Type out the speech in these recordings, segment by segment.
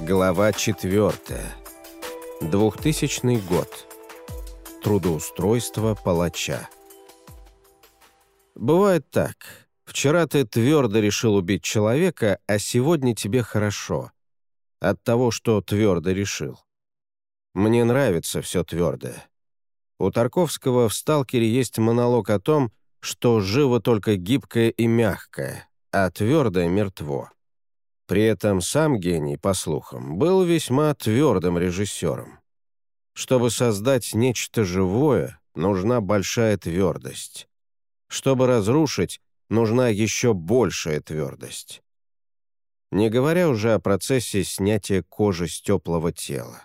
Глава 4. 2000 год. Трудоустройство палача. Бывает так. Вчера ты твердо решил убить человека, а сегодня тебе хорошо. От того, что твердо решил. Мне нравится все твердое. У Тарковского в «Сталкере» есть монолог о том, что живо только гибкое и мягкое, а твердое мертво. При этом сам гений, по слухам, был весьма твердым режиссером. Чтобы создать нечто живое, нужна большая твердость. Чтобы разрушить, нужна еще большая твердость. Не говоря уже о процессе снятия кожи с теплого тела.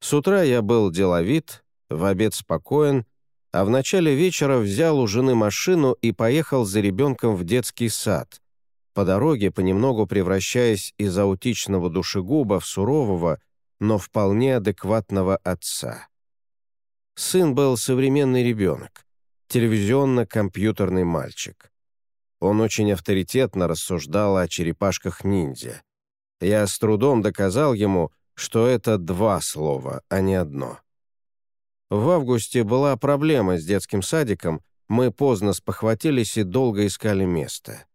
С утра я был деловит, в обед спокоен, а в начале вечера взял у жены машину и поехал за ребенком в детский сад, по дороге понемногу превращаясь из аутичного душегуба в сурового, но вполне адекватного отца. Сын был современный ребенок, телевизионно-компьютерный мальчик. Он очень авторитетно рассуждал о черепашках-ниндзя. Я с трудом доказал ему, что это два слова, а не одно. В августе была проблема с детским садиком, мы поздно спохватились и долго искали место.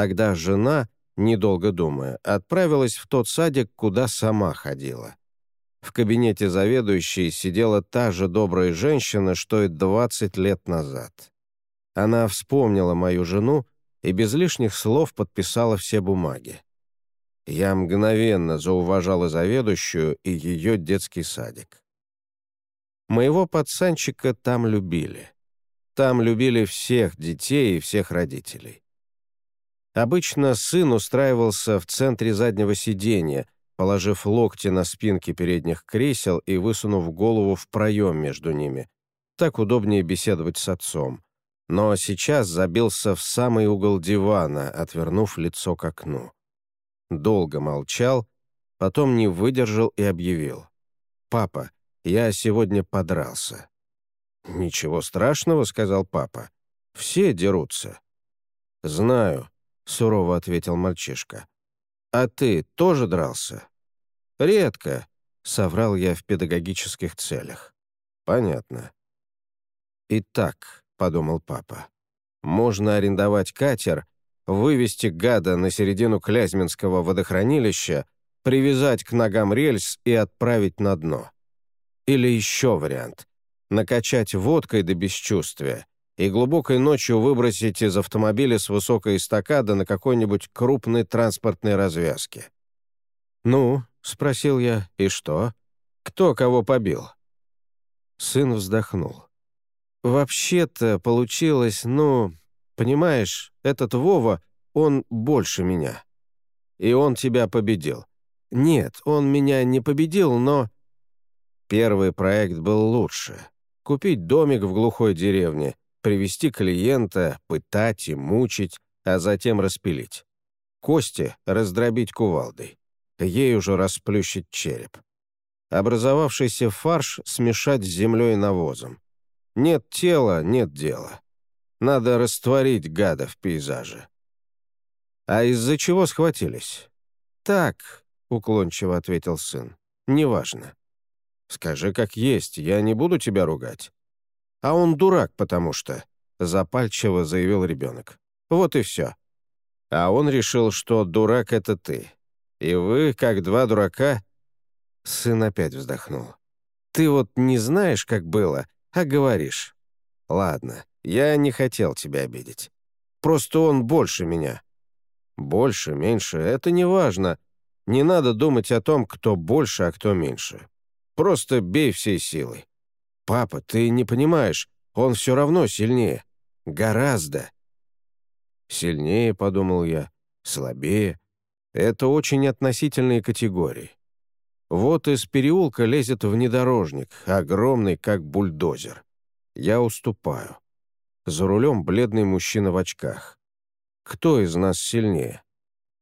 Тогда жена, недолго думая, отправилась в тот садик, куда сама ходила. В кабинете заведующей сидела та же добрая женщина, что и 20 лет назад. Она вспомнила мою жену и без лишних слов подписала все бумаги. Я мгновенно зауважала заведующую и ее детский садик. Моего пацанчика там любили. Там любили всех детей и всех родителей. Обычно сын устраивался в центре заднего сиденья, положив локти на спинки передних кресел и высунув голову в проем между ними. Так удобнее беседовать с отцом. Но сейчас забился в самый угол дивана, отвернув лицо к окну. Долго молчал, потом не выдержал и объявил. «Папа, я сегодня подрался». «Ничего страшного», — сказал папа. «Все дерутся». «Знаю», сурово ответил мальчишка. «А ты тоже дрался?» «Редко», — соврал я в педагогических целях. «Понятно». «Итак», — подумал папа, — «можно арендовать катер, вывести гада на середину Клязьминского водохранилища, привязать к ногам рельс и отправить на дно. Или еще вариант — накачать водкой до бесчувствия, и глубокой ночью выбросить из автомобиля с высокой эстакады на какой-нибудь крупной транспортной развязке. «Ну?» — спросил я. «И что? Кто кого побил?» Сын вздохнул. «Вообще-то получилось, ну, понимаешь, этот Вова, он больше меня. И он тебя победил. Нет, он меня не победил, но...» Первый проект был лучше. Купить домик в глухой деревне, привести клиента, пытать и мучить, а затем распилить. Кости раздробить кувалдой. Ей уже расплющить череп. Образовавшийся фарш смешать с землей и навозом. Нет тела — нет дела. Надо растворить гада в пейзаже. «А из-за чего схватились?» «Так», — уклончиво ответил сын, — «неважно». «Скажи, как есть, я не буду тебя ругать. «А он дурак, потому что», — запальчиво заявил ребенок. «Вот и все». А он решил, что дурак — это ты. И вы, как два дурака... Сын опять вздохнул. «Ты вот не знаешь, как было, а говоришь. Ладно, я не хотел тебя обидеть. Просто он больше меня». «Больше, меньше — это не важно. Не надо думать о том, кто больше, а кто меньше. Просто бей всей силой. «Папа, ты не понимаешь, он все равно сильнее. Гораздо». «Сильнее», — подумал я, — «слабее». Это очень относительные категории. Вот из переулка лезет внедорожник, огромный, как бульдозер. Я уступаю. За рулем бледный мужчина в очках. Кто из нас сильнее?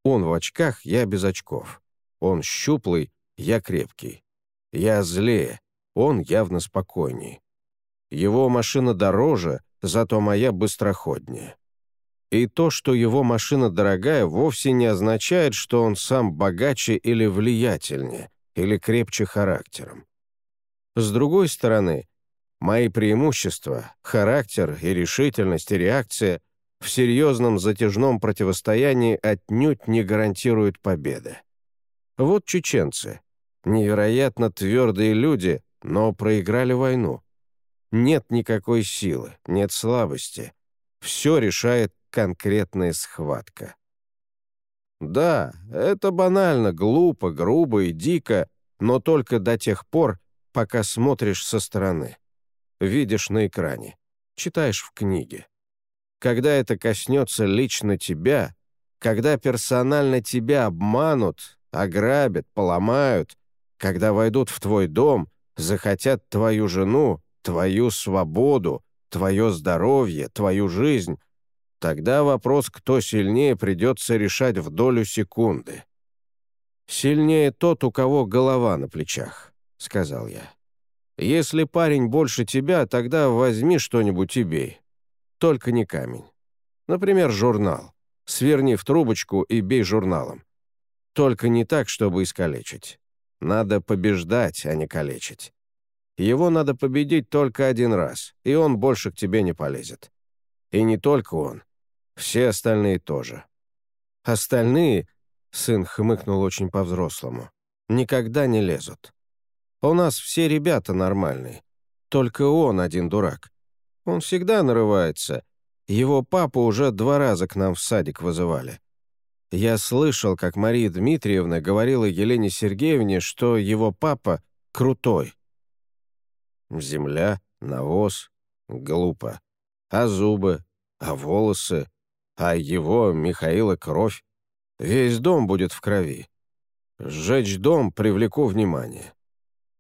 Он в очках, я без очков. Он щуплый, я крепкий. Я злее, он явно спокойней. Его машина дороже, зато моя быстроходнее. И то, что его машина дорогая, вовсе не означает, что он сам богаче или влиятельнее, или крепче характером. С другой стороны, мои преимущества, характер и решительность и реакция в серьезном затяжном противостоянии отнюдь не гарантируют победы. Вот чеченцы. Невероятно твердые люди, но проиграли войну. Нет никакой силы, нет слабости. Все решает конкретная схватка. Да, это банально, глупо, грубо и дико, но только до тех пор, пока смотришь со стороны. Видишь на экране, читаешь в книге. Когда это коснется лично тебя, когда персонально тебя обманут, ограбят, поломают, когда войдут в твой дом, захотят твою жену, твою свободу, твое здоровье, твою жизнь, тогда вопрос, кто сильнее, придется решать в долю секунды. «Сильнее тот, у кого голова на плечах», — сказал я. «Если парень больше тебя, тогда возьми что-нибудь и бей. Только не камень. Например, журнал. Сверни в трубочку и бей журналом. Только не так, чтобы искалечить. Надо побеждать, а не калечить. Его надо победить только один раз, и он больше к тебе не полезет. И не только он. Все остальные тоже. Остальные, сын хмыкнул очень по-взрослому, никогда не лезут. У нас все ребята нормальные. Только он один дурак. Он всегда нарывается. Его папу уже два раза к нам в садик вызывали. Я слышал, как Мария Дмитриевна говорила Елене Сергеевне, что его папа крутой. Земля, навоз, глупо. А зубы, а волосы, а его, Михаила, кровь. Весь дом будет в крови. Сжечь дом привлеку внимание.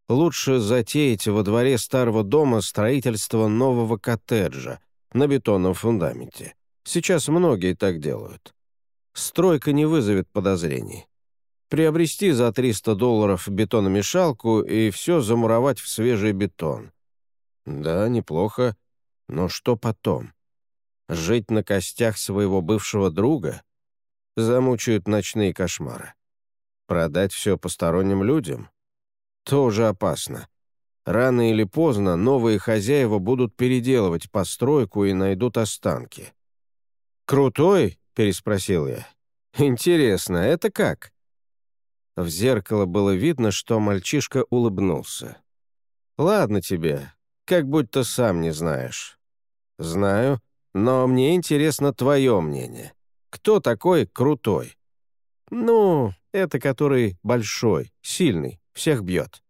Лучше затеять во дворе старого дома строительство нового коттеджа на бетонном фундаменте. Сейчас многие так делают. Стройка не вызовет подозрений. Приобрести за 300 долларов бетономешалку и все замуровать в свежий бетон. Да, неплохо. Но что потом? Жить на костях своего бывшего друга? Замучают ночные кошмары. Продать все посторонним людям? тоже опасно. Рано или поздно новые хозяева будут переделывать постройку и найдут останки. «Крутой?» — переспросил я. «Интересно, это как?» В зеркало было видно, что мальчишка улыбнулся. «Ладно тебе, как будто сам не знаешь». «Знаю, но мне интересно твое мнение. Кто такой крутой?» «Ну, это который большой, сильный, всех бьет».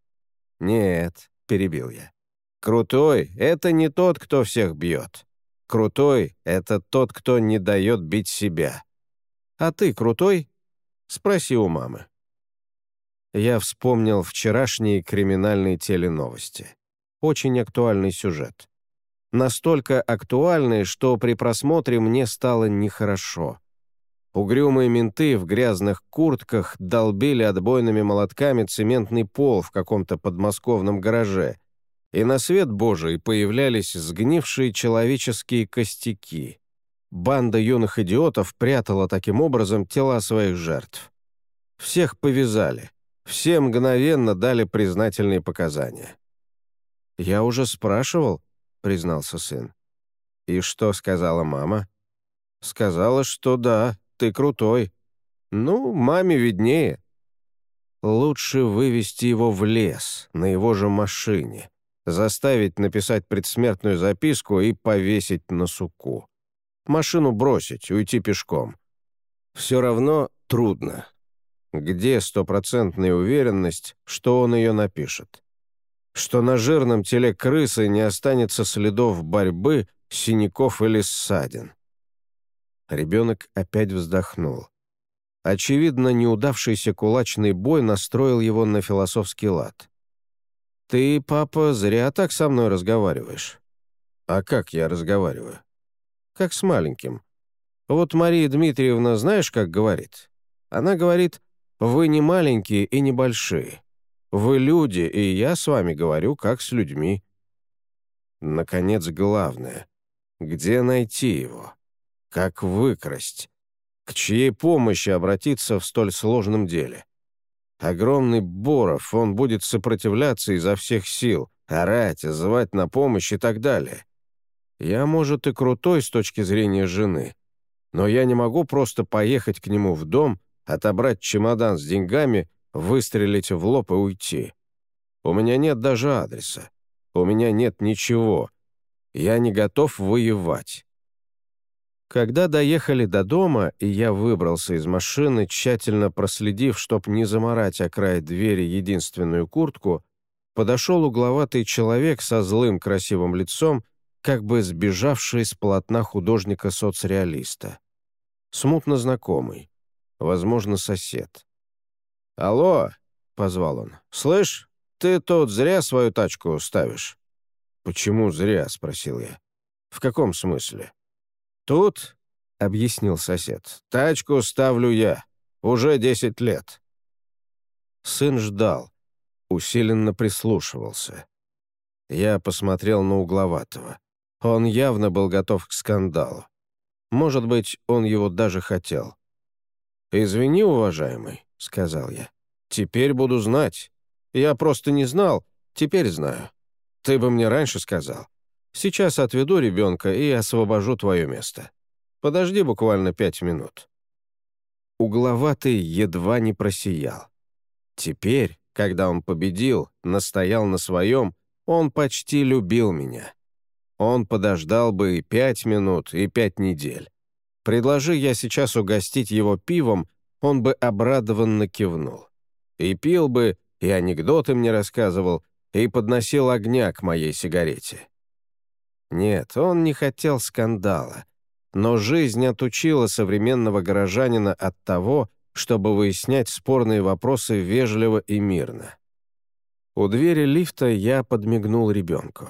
«Нет», — перебил я. «Крутой — это не тот, кто всех бьет. Крутой — это тот, кто не дает бить себя. А ты крутой? Спроси у мамы». Я вспомнил вчерашние криминальные теленовости. Очень актуальный сюжет. Настолько актуальный, что при просмотре мне стало нехорошо. Угрюмые менты в грязных куртках долбили отбойными молотками цементный пол в каком-то подмосковном гараже, и на свет Божий появлялись сгнившие человеческие костяки. Банда юных идиотов прятала таким образом тела своих жертв. Всех повязали, все мгновенно дали признательные показания. «Я уже спрашивал», — признался сын. «И что сказала мама?» «Сказала, что да, ты крутой. Ну, маме виднее. Лучше вывести его в лес, на его же машине, заставить написать предсмертную записку и повесить на суку. Машину бросить, уйти пешком. Все равно трудно. Где стопроцентная уверенность, что он ее напишет? Что на жирном теле крысы не останется следов борьбы, синяков или ссадин? Ребенок опять вздохнул. Очевидно, неудавшийся кулачный бой настроил его на философский лад. «Ты, папа, зря так со мной разговариваешь». «А как я разговариваю?» «Как с маленьким. Вот Мария Дмитриевна знаешь, как говорит? Она говорит, вы не маленькие и не большие. Вы люди, и я с вами говорю, как с людьми». Наконец, главное. Где найти его? Как выкрасть? К чьей помощи обратиться в столь сложном деле? Огромный Боров, он будет сопротивляться изо всех сил, орать, звать на помощь и так далее. Я, может, и крутой с точки зрения жены, но я не могу просто поехать к нему в дом, отобрать чемодан с деньгами, выстрелить в лоб и уйти. У меня нет даже адреса. У меня нет ничего. Я не готов воевать. Когда доехали до дома, и я выбрался из машины, тщательно проследив, чтоб не заморать о край двери единственную куртку, подошел угловатый человек со злым красивым лицом как бы сбежавший с полотна художника-соцреалиста. Смутно знакомый, возможно, сосед. «Алло!» — позвал он. «Слышь, ты тут зря свою тачку ставишь». «Почему зря?» — спросил я. «В каком смысле?» «Тут», — объяснил сосед, — «тачку ставлю я. Уже десять лет». Сын ждал, усиленно прислушивался. Я посмотрел на угловатого. Он явно был готов к скандалу. Может быть, он его даже хотел. «Извини, уважаемый», — сказал я. «Теперь буду знать. Я просто не знал, теперь знаю. Ты бы мне раньше сказал. Сейчас отведу ребенка и освобожу твое место. Подожди буквально пять минут». Угловатый едва не просиял. Теперь, когда он победил, настоял на своем, он почти любил меня. Он подождал бы и пять минут, и пять недель. Предложи я сейчас угостить его пивом, он бы обрадованно кивнул. И пил бы, и анекдоты мне рассказывал, и подносил огня к моей сигарете. Нет, он не хотел скандала. Но жизнь отучила современного горожанина от того, чтобы выяснять спорные вопросы вежливо и мирно. У двери лифта я подмигнул ребенку.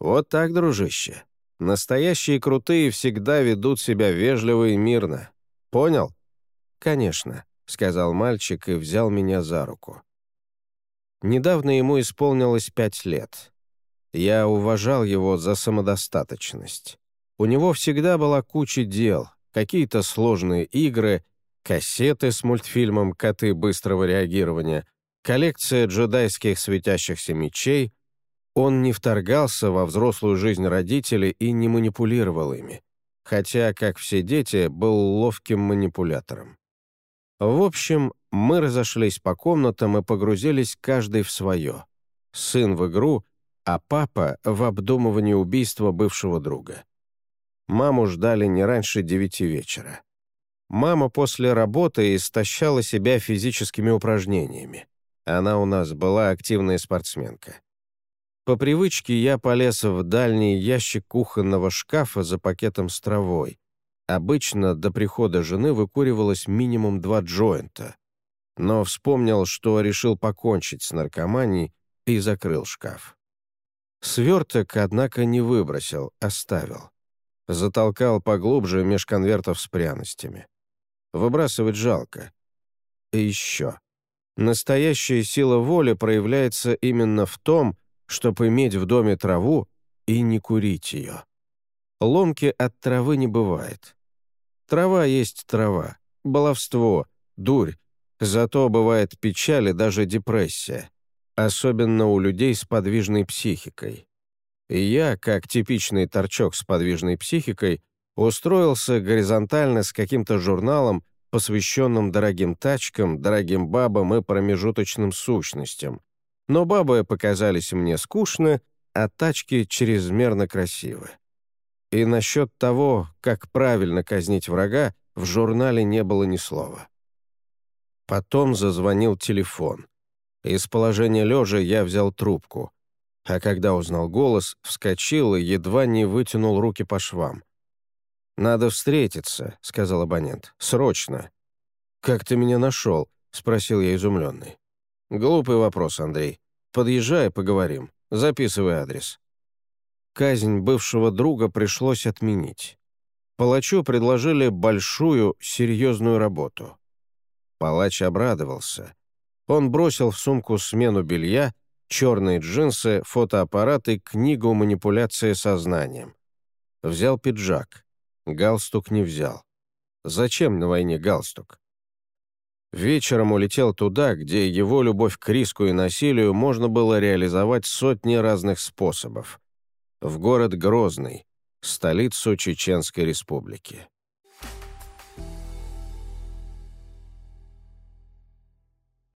«Вот так, дружище. Настоящие крутые всегда ведут себя вежливо и мирно. Понял?» «Конечно», — сказал мальчик и взял меня за руку. Недавно ему исполнилось пять лет. Я уважал его за самодостаточность. У него всегда была куча дел, какие-то сложные игры, кассеты с мультфильмом «Коты быстрого реагирования», коллекция джедайских светящихся мечей — он не вторгался во взрослую жизнь родителей и не манипулировал ими, хотя, как все дети, был ловким манипулятором. В общем, мы разошлись по комнатам и погрузились каждый в свое. Сын в игру, а папа в обдумывание убийства бывшего друга. Маму ждали не раньше девяти вечера. Мама после работы истощала себя физическими упражнениями. Она у нас была активная спортсменка. По привычке я полез в дальний ящик кухонного шкафа за пакетом с травой. Обычно до прихода жены выкуривалось минимум два джойнта. Но вспомнил, что решил покончить с наркоманией и закрыл шкаф. Сверток, однако, не выбросил, оставил. Затолкал поглубже меж конвертов с пряностями. Выбрасывать жалко. И еще. Настоящая сила воли проявляется именно в том, чтобы иметь в доме траву и не курить ее. Ломки от травы не бывает. Трава есть трава, баловство, дурь, зато бывает печаль и даже депрессия, особенно у людей с подвижной психикой. И я, как типичный торчок с подвижной психикой, устроился горизонтально с каким-то журналом, посвященным дорогим тачкам, дорогим бабам и промежуточным сущностям, но бабы показались мне скучны, а тачки чрезмерно красивы. И насчет того, как правильно казнить врага, в журнале не было ни слова. Потом зазвонил телефон. Из положения лежа я взял трубку, а когда узнал голос, вскочил и едва не вытянул руки по швам. «Надо встретиться», — сказал абонент. «Срочно». «Как ты меня нашел?» — спросил я изумленный. «Глупый вопрос, Андрей. Подъезжай, поговорим. Записывай адрес». Казнь бывшего друга пришлось отменить. Палачу предложили большую, серьезную работу. Палач обрадовался. Он бросил в сумку смену белья, черные джинсы, фотоаппарат и книгу «Манипуляция сознанием». Взял пиджак. Галстук не взял. Зачем на войне галстук? Вечером улетел туда, где его любовь к риску и насилию можно было реализовать сотни разных способов. В город Грозный, столицу Чеченской республики.